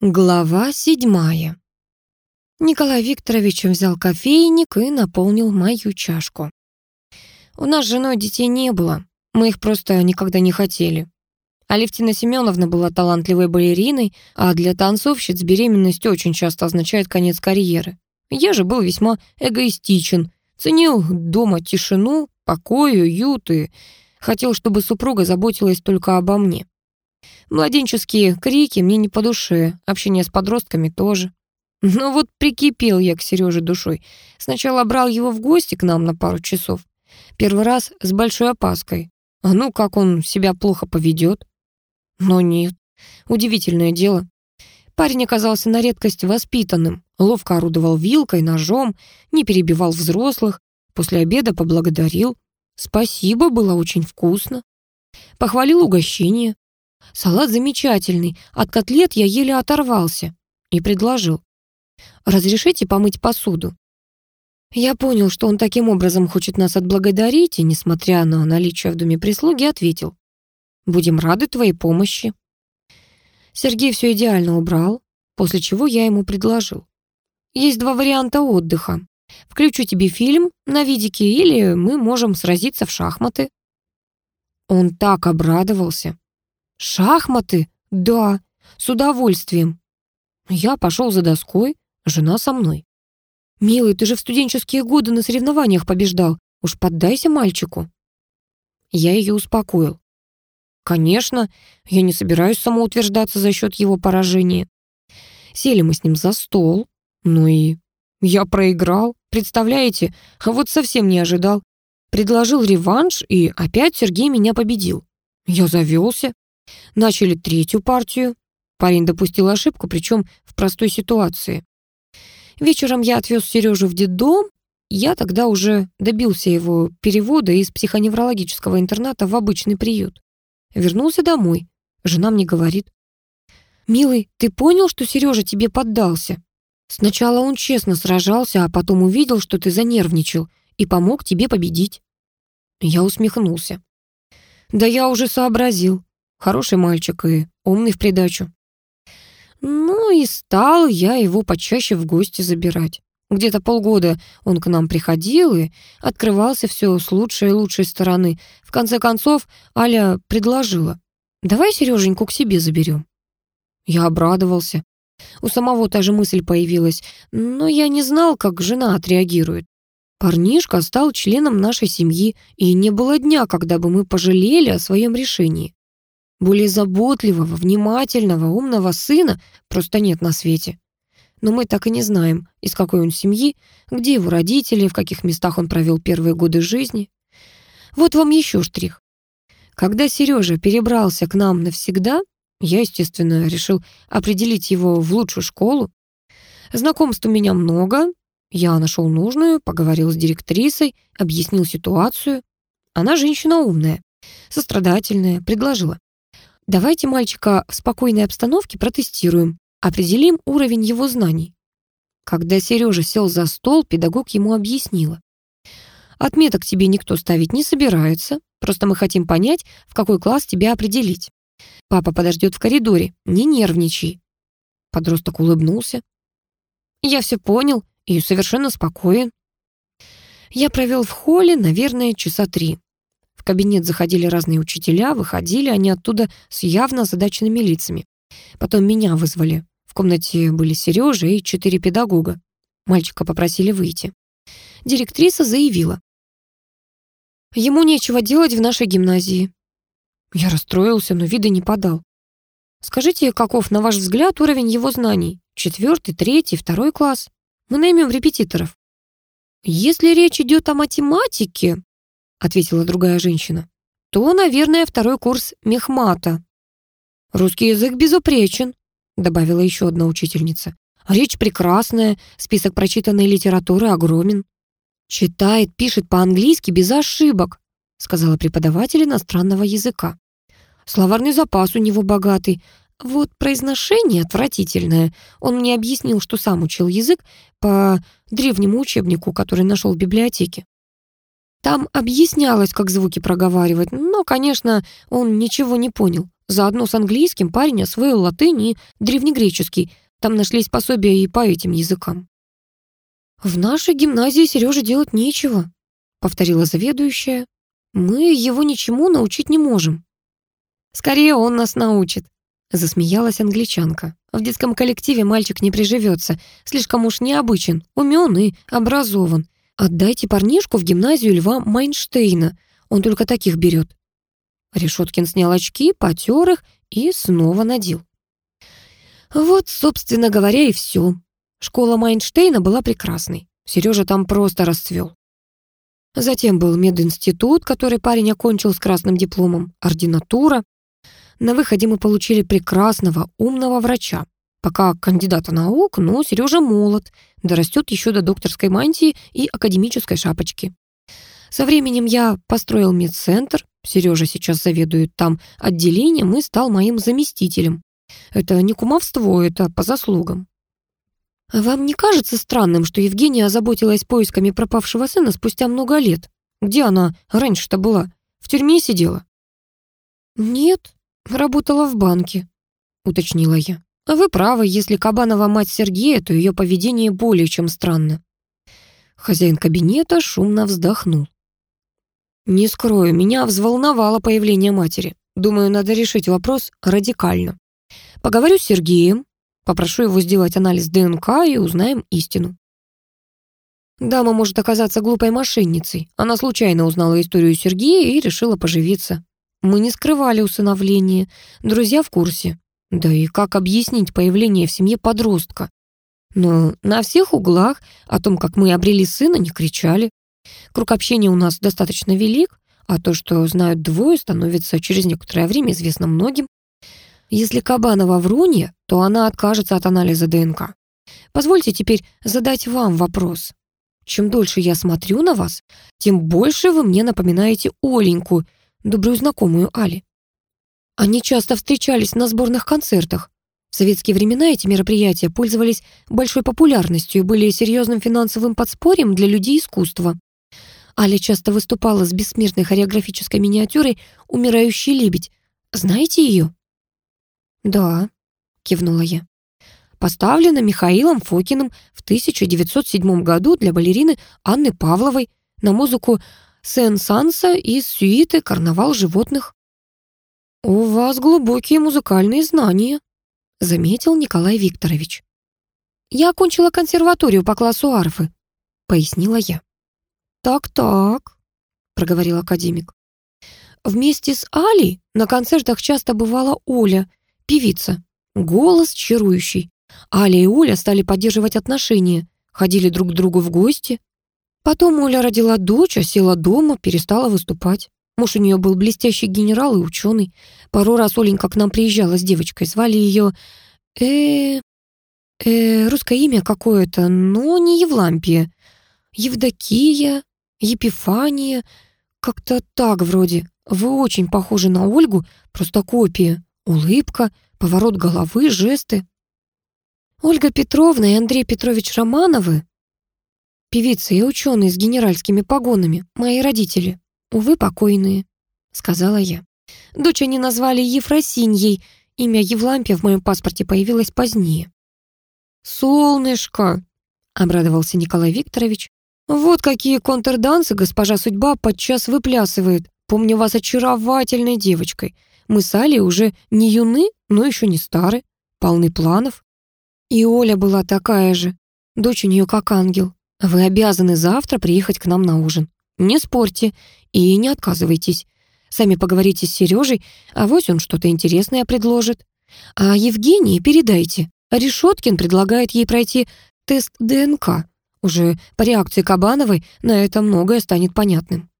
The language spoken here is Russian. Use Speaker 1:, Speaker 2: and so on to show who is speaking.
Speaker 1: Глава седьмая. Николай Викторович взял кофейник и наполнил мою чашку. У нас с женой детей не было, мы их просто никогда не хотели. Алевтина Семеновна была талантливой балериной, а для танцовщиц беременность очень часто означает конец карьеры. Я же был весьма эгоистичен, ценил дома тишину, покой, уют и хотел, чтобы супруга заботилась только обо мне. Младенческие крики мне не по душе, общение с подростками тоже. Но вот прикипел я к Сереже душой. Сначала брал его в гости к нам на пару часов. Первый раз с большой опаской. А ну, как он себя плохо поведет. Но нет. Удивительное дело. Парень оказался на редкость воспитанным, ловко орудовал вилкой, ножом, не перебивал взрослых, после обеда поблагодарил. Спасибо, было очень вкусно. Похвалил угощение, Салат замечательный, от котлет я еле оторвался. И предложил. «Разрешите помыть посуду?» Я понял, что он таким образом хочет нас отблагодарить, и, несмотря на наличие в доме прислуги, ответил. «Будем рады твоей помощи». Сергей все идеально убрал, после чего я ему предложил. «Есть два варианта отдыха. Включу тебе фильм на видике, или мы можем сразиться в шахматы». Он так обрадовался, «Шахматы? Да, с удовольствием». Я пошел за доской, жена со мной. «Милый, ты же в студенческие годы на соревнованиях побеждал. Уж поддайся мальчику». Я ее успокоил. «Конечно, я не собираюсь самоутверждаться за счет его поражения». Сели мы с ним за стол. Ну и я проиграл. Представляете, а вот совсем не ожидал. Предложил реванш, и опять Сергей меня победил. Я завелся. Начали третью партию. Парень допустил ошибку, причем в простой ситуации. Вечером я отвез Сережу в детдом. Я тогда уже добился его перевода из психоневрологического интерната в обычный приют. Вернулся домой. Жена мне говорит. «Милый, ты понял, что Сережа тебе поддался? Сначала он честно сражался, а потом увидел, что ты занервничал и помог тебе победить». Я усмехнулся. «Да я уже сообразил. Хороший мальчик и умный в придачу. Ну и стал я его почаще в гости забирать. Где-то полгода он к нам приходил и открывался все с лучшей и лучшей стороны. В конце концов, Аля предложила. «Давай Сереженьку к себе заберем». Я обрадовался. У самого та же мысль появилась, но я не знал, как жена отреагирует. Парнишка стал членом нашей семьи, и не было дня, когда бы мы пожалели о своем решении. Более заботливого, внимательного, умного сына просто нет на свете. Но мы так и не знаем, из какой он семьи, где его родители, в каких местах он провел первые годы жизни. Вот вам еще штрих. Когда Сережа перебрался к нам навсегда, я, естественно, решил определить его в лучшую школу. Знакомств у меня много. Я нашел нужную, поговорил с директрисой, объяснил ситуацию. Она женщина умная, сострадательная, предложила. Давайте мальчика в спокойной обстановке протестируем, определим уровень его знаний. Когда Сережа сел за стол, педагог ему объяснила. Отметок тебе никто ставить не собирается, просто мы хотим понять, в какой класс тебя определить. Папа подождет в коридоре, не нервничай. Подросток улыбнулся. Я все понял и совершенно спокоен. Я провел в холле, наверное, часа три кабинет заходили разные учителя, выходили они оттуда с явно задаченными лицами. Потом меня вызвали. В комнате были Сережа и четыре педагога. Мальчика попросили выйти. Директриса заявила. Ему нечего делать в нашей гимназии. Я расстроился, но вида не подал. Скажите, каков, на ваш взгляд, уровень его знаний? Четвертый, третий, второй класс? Мы наймем репетиторов. Если речь идет о математике, — ответила другая женщина, «то, наверное, второй курс мехмата». «Русский язык безупречен», — добавила еще одна учительница. «Речь прекрасная, список прочитанной литературы огромен». «Читает, пишет по-английски без ошибок», — сказала преподаватель иностранного языка. «Словарный запас у него богатый, вот произношение отвратительное. Он мне объяснил, что сам учил язык по древнему учебнику, который нашел в библиотеке. Там объяснялось, как звуки проговаривать, но, конечно, он ничего не понял. Заодно с английским парень освоил латынь и древнегреческий. Там нашлись пособия и по этим языкам. «В нашей гимназии Сереже делать нечего», — повторила заведующая. «Мы его ничему научить не можем». «Скорее он нас научит», — засмеялась англичанка. «В детском коллективе мальчик не приживется, слишком уж необычен, умен и образован. Отдайте парнишку в гимназию Льва Майнштейна, он только таких берет». Решеткин снял очки, потер их и снова надел. Вот, собственно говоря, и все. Школа Майнштейна была прекрасной. Сережа там просто расцвел. Затем был мединститут, который парень окончил с красным дипломом, ординатура. На выходе мы получили прекрасного, умного врача. Пока кандидата наук, но Сережа молод, дорастет еще до докторской мантии и академической шапочки. Со временем я построил медцентр, Сережа сейчас заведует там отделением и стал моим заместителем. Это не кумовство, это по заслугам. Вам не кажется странным, что Евгения озаботилась поисками пропавшего сына спустя много лет? Где она раньше-то была? В тюрьме сидела? Нет, работала в банке, уточнила я. А вы правы, если Кабанова мать Сергея, то ее поведение более чем странно. Хозяин кабинета шумно вздохнул. Не скрою, меня взволновало появление матери. Думаю, надо решить вопрос радикально. Поговорю с Сергеем, попрошу его сделать анализ ДНК и узнаем истину. Дама может оказаться глупой мошенницей. Она случайно узнала историю Сергея и решила поживиться. Мы не скрывали усыновление, друзья в курсе. Да и как объяснить появление в семье подростка? Но на всех углах о том, как мы обрели сына, не кричали. Круг общения у нас достаточно велик, а то, что знают двое, становится через некоторое время известно многим. Если Кабанова врунья, то она откажется от анализа ДНК. Позвольте теперь задать вам вопрос. Чем дольше я смотрю на вас, тем больше вы мне напоминаете Оленьку, добрую знакомую Али. Они часто встречались на сборных концертах. В советские времена эти мероприятия пользовались большой популярностью и были серьезным финансовым подспорьем для людей искусства. Аля часто выступала с бессмертной хореографической миниатюрой «Умирающий лебедь». Знаете ее? «Да», — кивнула я. «Поставлена Михаилом Фокиным в 1907 году для балерины Анны Павловой на музыку Сен-Санса из сюиты «Карнавал животных». «У вас глубокие музыкальные знания», — заметил Николай Викторович. «Я окончила консерваторию по классу арфы», — пояснила я. «Так-так», — проговорил академик. «Вместе с Али на концертах часто бывала Оля, певица. Голос чарующий. Аля и Оля стали поддерживать отношения, ходили друг к другу в гости. Потом Оля родила дочь, а села дома, перестала выступать. Муж у нее был блестящий генерал и ученый. Пару раз Оленька к нам приезжала с девочкой. Звали ее... э э русское имя какое-то, но не Евлампия. Евдокия, Епифания, как-то так вроде. Вы очень похожи на Ольгу, просто копия. Улыбка, поворот головы, жесты. Ольга Петровна и Андрей Петрович Романовы, певицы и ученые с генеральскими погонами, мои родители, увы, покойные, сказала я. Дочь они назвали Ефросиньей, имя Евлампия в моем паспорте появилось позднее. «Солнышко!» — обрадовался Николай Викторович. «Вот какие контрдансы госпожа судьба подчас выплясывает. Помню вас очаровательной девочкой. Мы с Алей уже не юны, но еще не стары, полны планов. И Оля была такая же. Дочь у нее как ангел. Вы обязаны завтра приехать к нам на ужин. Не спорьте и не отказывайтесь. Сами поговорите с Сережей, а вось он что-то интересное предложит. А Евгении передайте. Решеткин предлагает ей пройти тест ДНК. Уже по реакции Кабановой на это многое станет понятным.